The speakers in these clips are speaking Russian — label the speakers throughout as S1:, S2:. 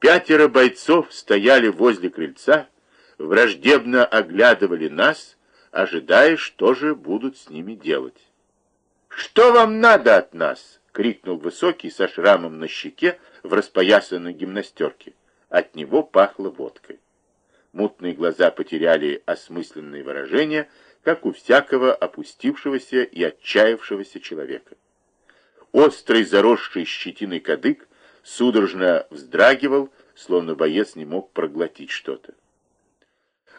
S1: Пятеро бойцов стояли возле крыльца, враждебно оглядывали нас, ожидая, что же будут с ними делать. «Что вам надо от нас?» — крикнул высокий со шрамом на щеке в распоясанной гимнастерке. От него пахло водкой. Мутные глаза потеряли осмысленные выражения, как у всякого опустившегося и отчаявшегося человека. Острый заросший щетиной кадык судорожно вздрагивал, словно боец не мог проглотить что-то.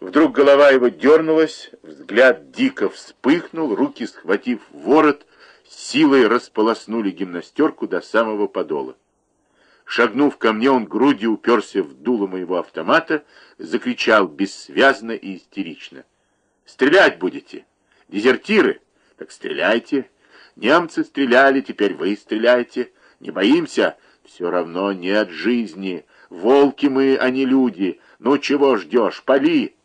S1: Вдруг голова его дернулась, взгляд дико вспыхнул, руки, схватив ворот, силой располоснули гимнастерку до самого подола. Шагнув ко мне, он грудью уперся в дуло моего автомата, закричал бессвязно и истерично. «Стрелять будете? Дезертиры? Так стреляйте! Немцы стреляли, теперь вы стреляйте! Не боимся? Все равно нет жизни! Волки мы, а не люди! Ну чего ждешь? Пали!»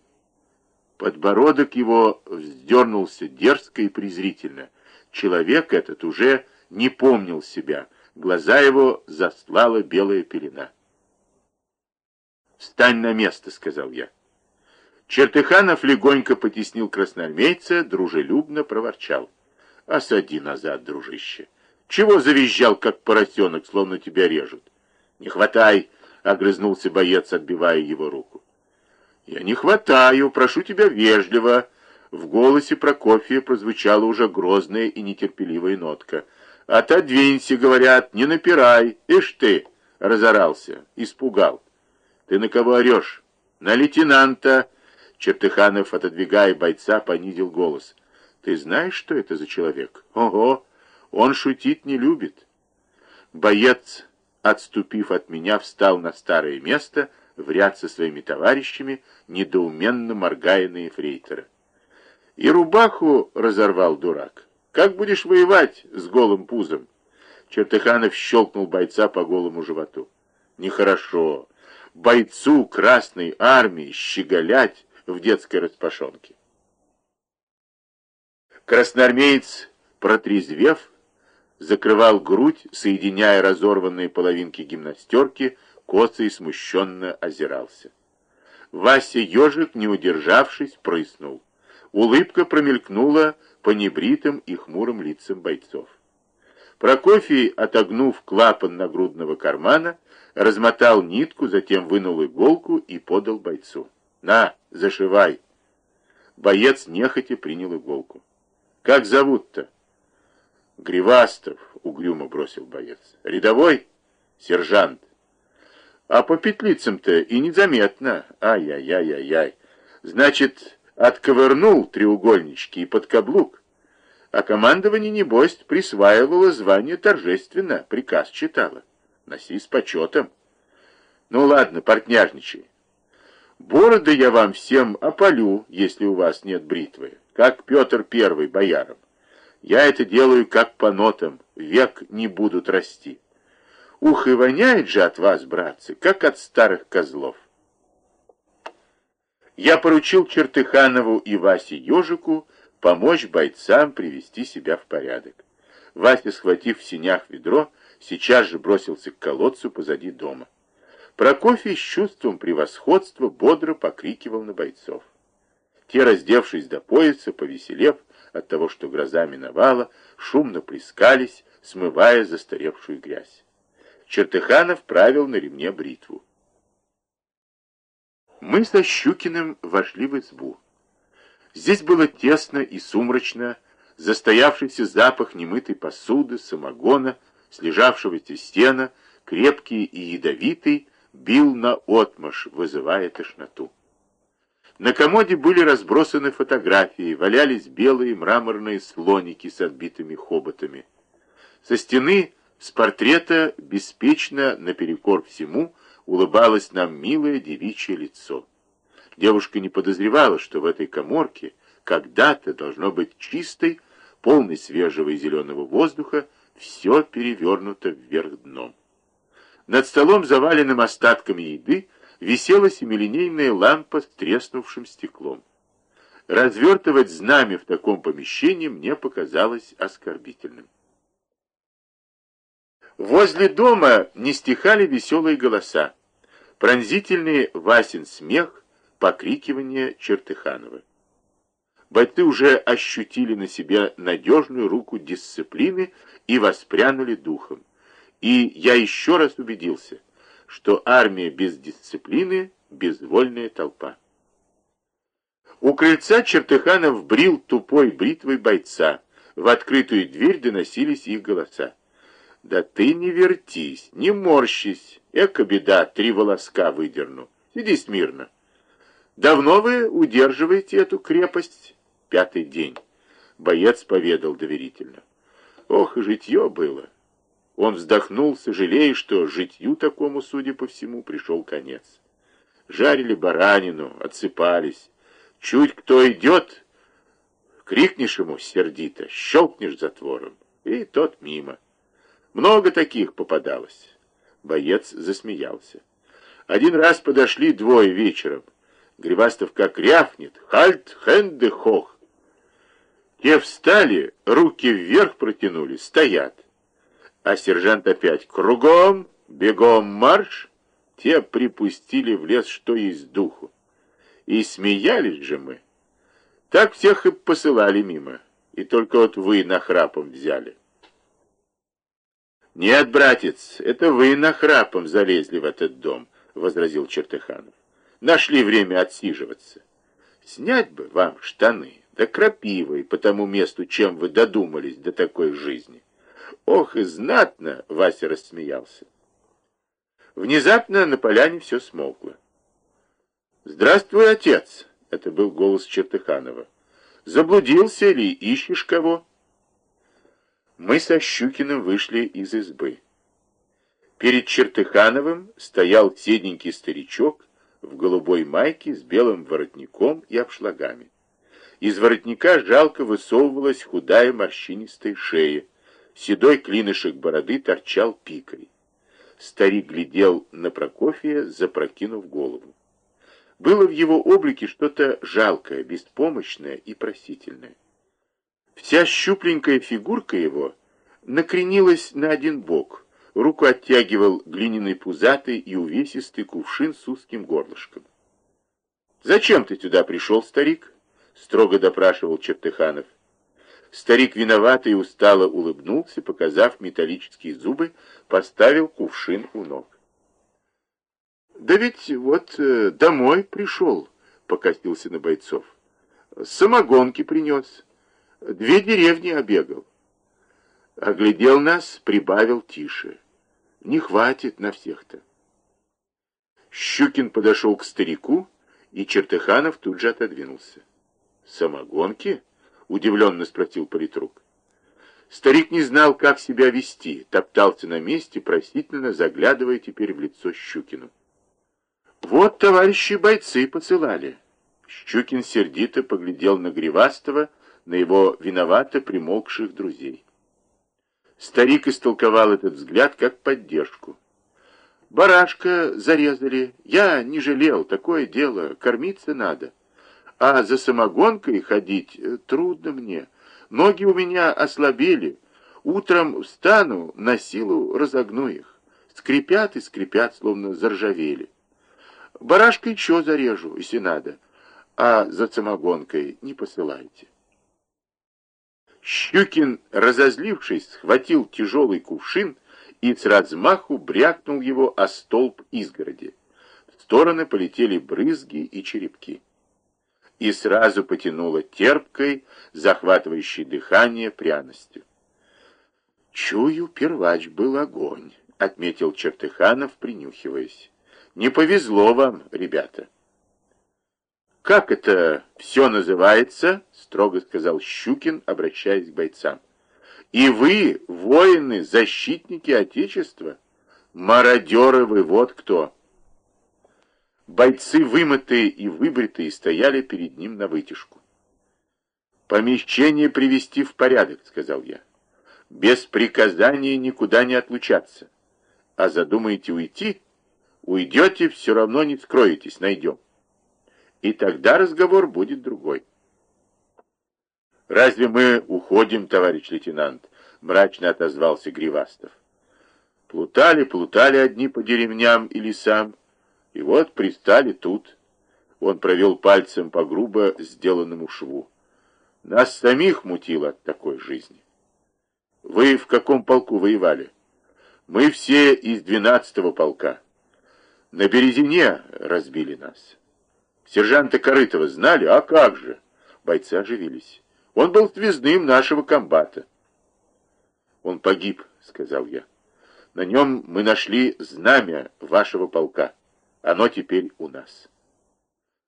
S1: Подбородок его вздернулся дерзко и презрительно. Человек этот уже не помнил себя. Глаза его застлала белая пелена. «Встань на место», — сказал я. Чертыханов легонько потеснил красноармейца, дружелюбно проворчал. «Осади назад, дружище. Чего завизжал, как поросенок, словно тебя режут?» «Не хватай!» — огрызнулся боец, отбивая его руку. «Я не хватаю, прошу тебя вежливо». В голосе Прокофия прозвучала уже грозная и нетерпеливая нотка. «Отодвинься, — говорят, — не напирай. Ишь ты!» — разорался, испугал. «Ты на кого орешь?» «На лейтенанта!» Чертыханов, отодвигая бойца, понизил голос. «Ты знаешь, что это за человек?» «Ого! Он шутить не любит!» Боец, отступив от меня, встал на старое место — в ряд со своими товарищами, недоуменно моргая на эфрейтора. И рубаху разорвал дурак. Как будешь воевать с голым пузом? Чертыханов щелкнул бойца по голому животу. Нехорошо. Бойцу Красной Армии щеголять в детской распашонке. Красноармеец, протрезвев, закрывал грудь, соединяя разорванные половинки гимнастерки, Коцый смущенно озирался. Вася ежик, не удержавшись, прыснул. Улыбка промелькнула по небритым и хмурым лицам бойцов. Прокофий, отогнув клапан нагрудного кармана, размотал нитку, затем вынул иголку и подал бойцу. «На, зашивай!» Боец нехотя принял иголку. «Как зовут-то?» «Гривастов», — угрюмо бросил боец. «Рядовой?» «Сержант». А по петлицам-то и незаметно. Ай-яй-яй-яй-яй. Значит, отковырнул треугольнички и под каблук. А командование, небось, присваивало звание торжественно, приказ читало. Носи с почетом. Ну ладно, партняжничай. Бороды я вам всем опалю, если у вас нет бритвы, как Петр Первый бояром. Я это делаю как по нотам, век не будут расти. Ух, и воняет же от вас, братцы, как от старых козлов. Я поручил Чертыханову и Васе Ежику помочь бойцам привести себя в порядок. Вася, схватив в синях ведро, сейчас же бросился к колодцу позади дома. Прокофий с чувством превосходства бодро покрикивал на бойцов. Те, раздевшись до пояса, повеселев от того, что гроза миновала, шумно плескались, смывая застаревшую грязь. Чертыханов правил на ремне бритву. Мы со Щукиным вошли в избу. Здесь было тесно и сумрачно, застоявшийся запах немытой посуды, самогона, слежавшегося стена, крепкий и ядовитый, бил на отмаш, вызывая тошноту. На комоде были разбросаны фотографии, валялись белые мраморные слоники с отбитыми хоботами. Со стены с портрета беспечно, наперекор всему, улыбалось нам милое девичье лицо. Девушка не подозревала, что в этой коморке когда-то должно быть чистой, полной свежего и зеленого воздуха, все перевернуто вверх дном. Над столом, заваленным остатками еды, висела семилинейная лампа с треснувшим стеклом. Развертывать знамя в таком помещении мне показалось оскорбительным. Возле дома не стихали веселые голоса. пронзительный Васин смех, покрикивание Чертыханова. Бойцы уже ощутили на себе надежную руку дисциплины и воспрянули духом. И я еще раз убедился, что армия без дисциплины — безвольная толпа. У крыльца Чертыханов брил тупой бритвой бойца. В открытую дверь доносились их голоса. «Да ты не вертись, не морщись, эка беда, три волоска выдерну. Сиди смирно. Давно вы удерживаете эту крепость?» Пятый день. Боец поведал доверительно. Ох, и житье было. Он вздохнул, сожалея, что житью такому, судя по всему, пришел конец. Жарили баранину, отсыпались. Чуть кто идет, крикнешь ему сердито, щелкнешь затвором, и тот мимо. Много таких попадалось. Боец засмеялся. Один раз подошли двое вечером. Гривастов как рявкнет. Хальт, хенде, хох. Те встали, руки вверх протянули, стоят а сержант опять «Кругом! Бегом марш!» Те припустили в лес, что есть духу. И смеялись же мы. Так всех и посылали мимо. И только вот вы нахрапом взяли. «Нет, братец, это вы нахрапом залезли в этот дом», — возразил Чертыханов. «Нашли время отсиживаться. Снять бы вам штаны, да крапивой по тому месту, чем вы додумались до такой жизни». Ох, и знатно! Вася рассмеялся. Внезапно на поляне все смолкло. «Здравствуй, отец!» — это был голос Чертыханова. «Заблудился ли? Ищешь кого?» Мы со Щукиным вышли из избы. Перед Чертыхановым стоял седенький старичок в голубой майке с белым воротником и обшлагами. Из воротника жалко высовывалась худая морщинистая шея, Седой клинышек бороды торчал пикой. Старик глядел на Прокофия, запрокинув голову. Было в его облике что-то жалкое, беспомощное и просительное. Вся щупленькая фигурка его накренилась на один бок, руку оттягивал глиняный пузатый и увесистый кувшин с узким горлышком. «Зачем ты сюда пришел, старик?» — строго допрашивал Чертыханов. Старик виноватый и устало улыбнулся, показав металлические зубы, поставил кувшин у ног. «Да ведь вот э, домой пришел», — покостился на бойцов. «Самогонки принес, две деревни обегал». Оглядел нас, прибавил тише. «Не хватит на всех-то». Щукин подошел к старику, и Чертыханов тут же отодвинулся. «Самогонки?» Удивленно спросил политрук. Старик не знал, как себя вести, топтался на месте, просительно заглядывая теперь в лицо Щукину. «Вот товарищи бойцы посылали». Щукин сердито поглядел на Гривастова, на его виновато примолкших друзей. Старик истолковал этот взгляд как поддержку. «Барашка зарезали. Я не жалел, такое дело, кормиться надо». А за самогонкой ходить э, трудно мне. Ноги у меня ослабели. Утром встану, на силу разогну их. Скрипят и скрипят, словно заржавели. Барашка еще зарежу, если надо. А за самогонкой не посылайте. Щукин, разозлившись, схватил тяжелый кувшин и с размаху брякнул его о столб изгороди. В стороны полетели брызги и черепки и сразу потянуло терпкой, захватывающей дыхание пряностью. «Чую, первач был огонь», — отметил Чертыханов, принюхиваясь. «Не повезло вам, ребята». «Как это все называется?» — строго сказал Щукин, обращаясь к бойцам. «И вы, воины, защитники Отечества? Мародеры вы вот кто!» Бойцы, вымытые и выбритые, стояли перед ним на вытяжку. «Помещение привести в порядок», — сказал я. «Без приказания никуда не отлучаться. А задумаете уйти? Уйдете, все равно не скроетесь, найдем. И тогда разговор будет другой». «Разве мы уходим, товарищ лейтенант?» — мрачно отозвался Гривастов. Плутали, плутали одни по деревням и лесам, И вот пристали тут. Он провел пальцем по грубо сделанному шву. Нас самих мутило от такой жизни. Вы в каком полку воевали? Мы все из двенадцатого полка. На Березине разбили нас. Сержанта Корытова знали? А как же? Бойцы оживились. Он был связным нашего комбата. Он погиб, сказал я. На нем мы нашли знамя вашего полка. Оно теперь у нас.